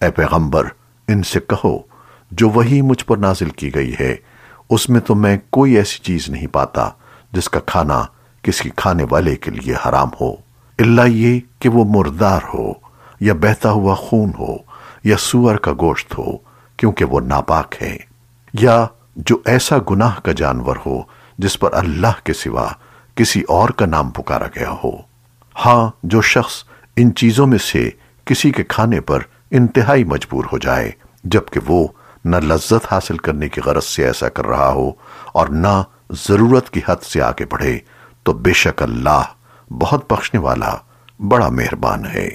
اے پیغمبر، ان سے کہو، جو وہی مجھ پر نازل کی گئی ہے، اس میں تو میں کوئی ایسی چیز نہیں پاتا جس کا کھانا کسی کھانے والے کے لیے حرام ہو اللہ یہ کہ وہ مردار ہو، یا بہتا ہوا خون ہو، یا سور کا گوشت ہو، کیونکہ وہ ناپاک ہے، یا جو ایسا گناہ کا جانور ہو جس پر اللہ کے سوا کسی اور کا نام پکارا گیا ہو۔ ہاں جو شخص ان چیزوں میں سے کسی کے کھانے پر انتہائی مجبور ہو جائے، جبکہ وہ نہ لذت حاصل کرنے کی غرض سے ایسا کر رہا ہو اور نہ ضرورت کی حد سے آگے بڑھے، تو بے شک اللہ بہت بخشنے والا، بڑا مہربان ہے۔